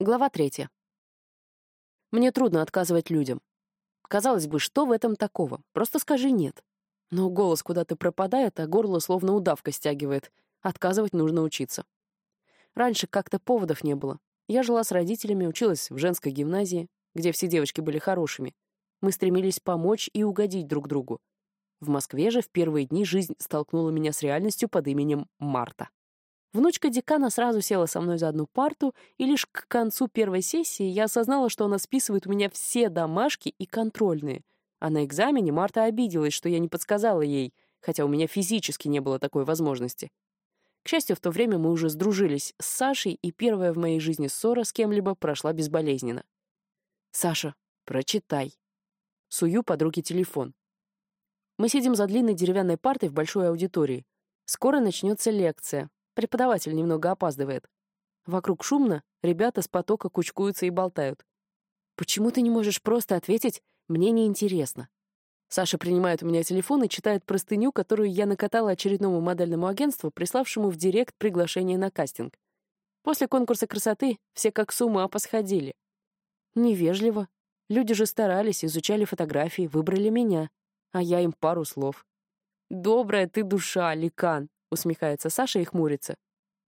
Глава третья. Мне трудно отказывать людям. Казалось бы, что в этом такого? Просто скажи «нет». Но голос куда-то пропадает, а горло словно удавка стягивает. Отказывать нужно учиться. Раньше как-то поводов не было. Я жила с родителями, училась в женской гимназии, где все девочки были хорошими. Мы стремились помочь и угодить друг другу. В Москве же в первые дни жизнь столкнула меня с реальностью под именем Марта. Внучка декана сразу села со мной за одну парту, и лишь к концу первой сессии я осознала, что она списывает у меня все домашки и контрольные. А на экзамене Марта обиделась, что я не подсказала ей, хотя у меня физически не было такой возможности. К счастью, в то время мы уже сдружились с Сашей, и первая в моей жизни ссора с кем-либо прошла безболезненно. «Саша, прочитай». Сую подруге телефон. Мы сидим за длинной деревянной партой в большой аудитории. Скоро начнется лекция, Преподаватель немного опаздывает. Вокруг шумно, ребята с потока кучкуются и болтают. «Почему ты не можешь просто ответить «мне неинтересно»?» Саша принимает у меня телефон и читает простыню, которую я накатала очередному модельному агентству, приславшему в директ приглашение на кастинг. После конкурса красоты все как с ума посходили. Невежливо. Люди же старались, изучали фотографии, выбрали меня, а я им пару слов. «Добрая ты душа, Ликан!» Усмехается Саша и хмурится.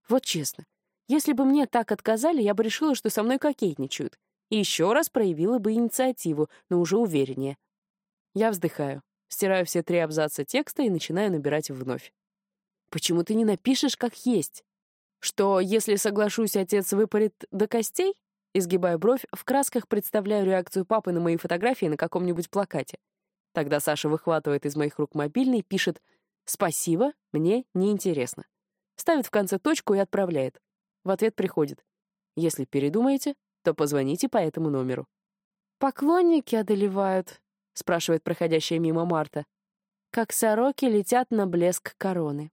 Вот честно, если бы мне так отказали, я бы решила, что со мной кокетничают. И еще раз проявила бы инициативу, но уже увереннее. Я вздыхаю, стираю все три абзаца текста и начинаю набирать вновь. Почему ты не напишешь как есть? Что, если соглашусь, отец выпарит до костей? Изгибая бровь, в красках представляю реакцию папы на мои фотографии на каком-нибудь плакате. Тогда Саша выхватывает из моих рук мобильный, пишет «Спасибо, мне неинтересно». Ставит в конце точку и отправляет. В ответ приходит. Если передумаете, то позвоните по этому номеру. «Поклонники одолевают», — спрашивает проходящая мимо Марта. «Как сороки летят на блеск короны.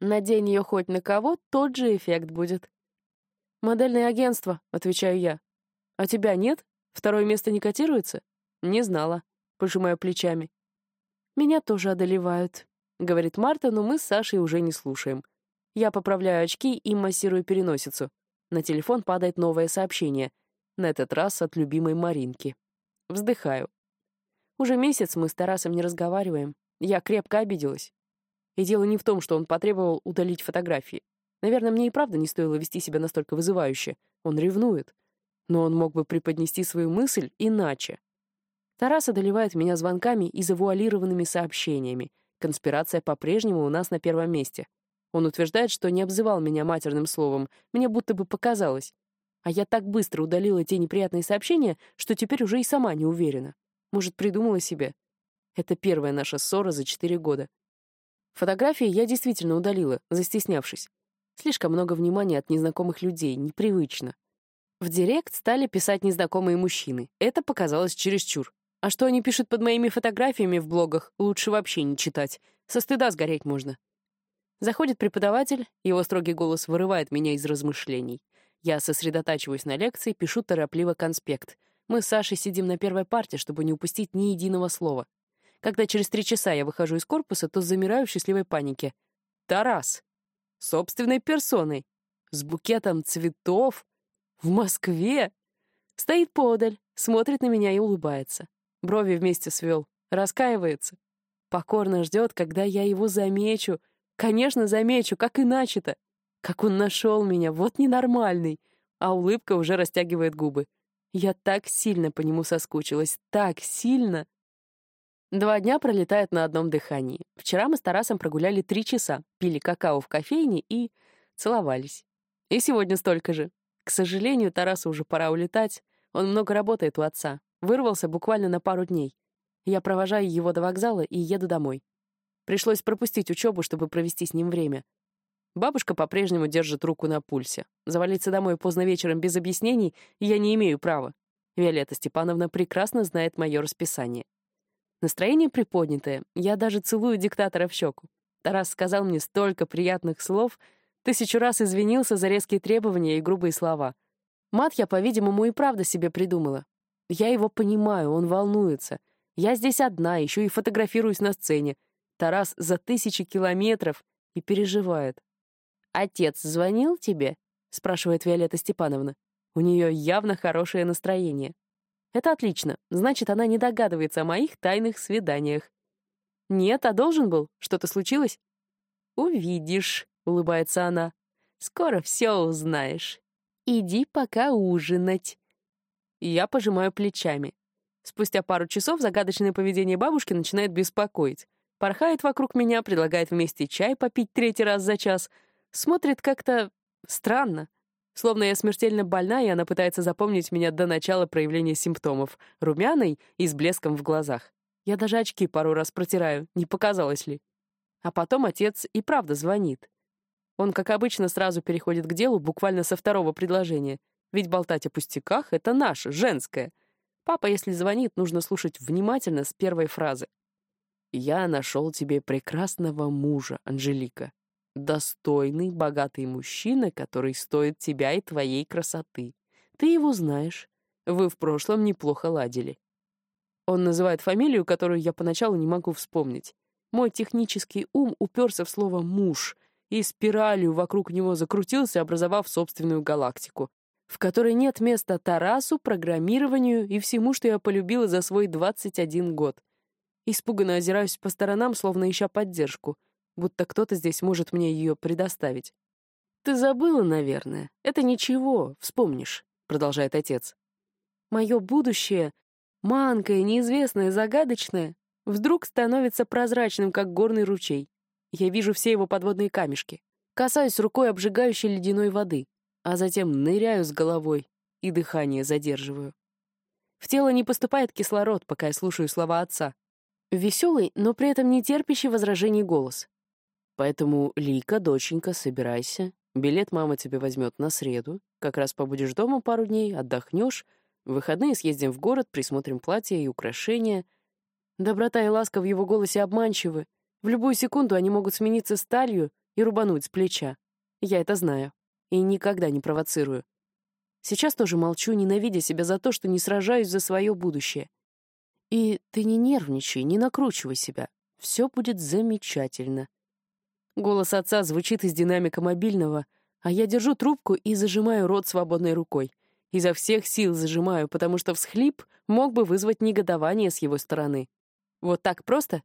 Надень ее хоть на кого, тот же эффект будет». «Модельное агентство», — отвечаю я. «А тебя нет? Второе место не котируется?» «Не знала», — пожимаю плечами. «Меня тоже одолевают», — говорит Марта, но мы с Сашей уже не слушаем. Я поправляю очки и массирую переносицу. На телефон падает новое сообщение. На этот раз от любимой Маринки. Вздыхаю. Уже месяц мы с Тарасом не разговариваем. Я крепко обиделась. И дело не в том, что он потребовал удалить фотографии. Наверное, мне и правда не стоило вести себя настолько вызывающе. Он ревнует. Но он мог бы преподнести свою мысль иначе. Тарас одолевает меня звонками и завуалированными сообщениями, Конспирация по-прежнему у нас на первом месте. Он утверждает, что не обзывал меня матерным словом, мне будто бы показалось. А я так быстро удалила те неприятные сообщения, что теперь уже и сама не уверена. Может, придумала себе. Это первая наша ссора за четыре года. Фотографии я действительно удалила, застеснявшись. Слишком много внимания от незнакомых людей, непривычно. В директ стали писать незнакомые мужчины. Это показалось чересчур. А что они пишут под моими фотографиями в блогах, лучше вообще не читать. Со стыда сгореть можно. Заходит преподаватель, его строгий голос вырывает меня из размышлений. Я сосредотачиваюсь на лекции, пишу торопливо конспект. Мы с Сашей сидим на первой парте, чтобы не упустить ни единого слова. Когда через три часа я выхожу из корпуса, то замираю в счастливой панике. Тарас! Собственной персоной! С букетом цветов! В Москве! Стоит подаль, смотрит на меня и улыбается брови вместе свел, раскаивается. Покорно ждет, когда я его замечу. Конечно, замечу, как иначе-то? Как он нашел меня, вот ненормальный. А улыбка уже растягивает губы. Я так сильно по нему соскучилась, так сильно. Два дня пролетают на одном дыхании. Вчера мы с Тарасом прогуляли три часа, пили какао в кофейне и целовались. И сегодня столько же. К сожалению, Тарасу уже пора улетать. Он много работает у отца. Вырвался буквально на пару дней. Я провожаю его до вокзала и еду домой. Пришлось пропустить учебу, чтобы провести с ним время. Бабушка по-прежнему держит руку на пульсе. Завалиться домой поздно вечером без объяснений я не имею права. Виолетта Степановна прекрасно знает мое расписание. Настроение приподнятое. Я даже целую диктатора в щеку. Тарас сказал мне столько приятных слов, тысячу раз извинился за резкие требования и грубые слова. Мат я, по-видимому, и правда себе придумала. Я его понимаю, он волнуется. Я здесь одна, еще и фотографируюсь на сцене. Тарас за тысячи километров и переживает. «Отец звонил тебе?» — спрашивает Виолетта Степановна. У нее явно хорошее настроение. Это отлично. Значит, она не догадывается о моих тайных свиданиях. Нет, а должен был? Что-то случилось? Увидишь, улыбается она. Скоро все узнаешь. Иди пока ужинать. Я пожимаю плечами. Спустя пару часов загадочное поведение бабушки начинает беспокоить. Порхает вокруг меня, предлагает вместе чай попить третий раз за час. Смотрит как-то странно. Словно я смертельно больна, и она пытается запомнить меня до начала проявления симптомов, румяной и с блеском в глазах. Я даже очки пару раз протираю, не показалось ли. А потом отец и правда звонит. Он, как обычно, сразу переходит к делу буквально со второго предложения. Ведь болтать о пустяках — это наше, женское. Папа, если звонит, нужно слушать внимательно с первой фразы. «Я нашел тебе прекрасного мужа, Анжелика достойный, богатый мужчина, который стоит тебя и твоей красоты. Ты его знаешь. Вы в прошлом неплохо ладили. Он называет фамилию, которую я поначалу не могу вспомнить. Мой технический ум уперся в слово «муж», и спиралью вокруг него закрутился, образовав собственную галактику, в которой нет места Тарасу, программированию и всему, что я полюбила за свой 21 год. Испуганно озираюсь по сторонам, словно ища поддержку — будто кто-то здесь может мне ее предоставить. «Ты забыла, наверное. Это ничего, вспомнишь», — продолжает отец. «Мое будущее, манкое, неизвестное, загадочное, вдруг становится прозрачным, как горный ручей. Я вижу все его подводные камешки. Касаюсь рукой обжигающей ледяной воды, а затем ныряю с головой и дыхание задерживаю. В тело не поступает кислород, пока я слушаю слова отца. Веселый, но при этом не терпящий возражений голос. Поэтому, Лика, доченька, собирайся. Билет мама тебе возьмет на среду. Как раз побудешь дома пару дней, отдохнешь. В выходные съездим в город, присмотрим платья и украшения. Доброта и ласка в его голосе обманчивы. В любую секунду они могут смениться сталью и рубануть с плеча. Я это знаю. И никогда не провоцирую. Сейчас тоже молчу, ненавидя себя за то, что не сражаюсь за свое будущее. И ты не нервничай, не накручивай себя. Все будет замечательно. Голос отца звучит из динамика мобильного, а я держу трубку и зажимаю рот свободной рукой. Изо всех сил зажимаю, потому что всхлип мог бы вызвать негодование с его стороны. Вот так просто?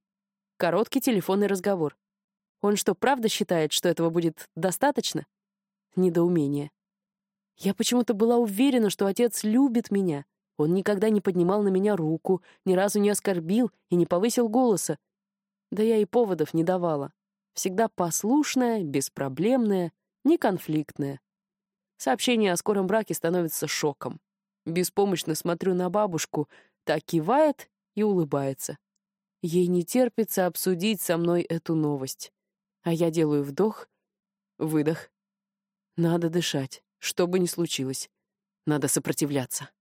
Короткий телефонный разговор. Он что, правда считает, что этого будет достаточно? Недоумение. Я почему-то была уверена, что отец любит меня. Он никогда не поднимал на меня руку, ни разу не оскорбил и не повысил голоса. Да я и поводов не давала всегда послушная, беспроблемная, неконфликтная. Сообщение о скором браке становится шоком. Беспомощно смотрю на бабушку, так кивает и улыбается. Ей не терпится обсудить со мной эту новость. А я делаю вдох, выдох. Надо дышать, что бы ни случилось. Надо сопротивляться.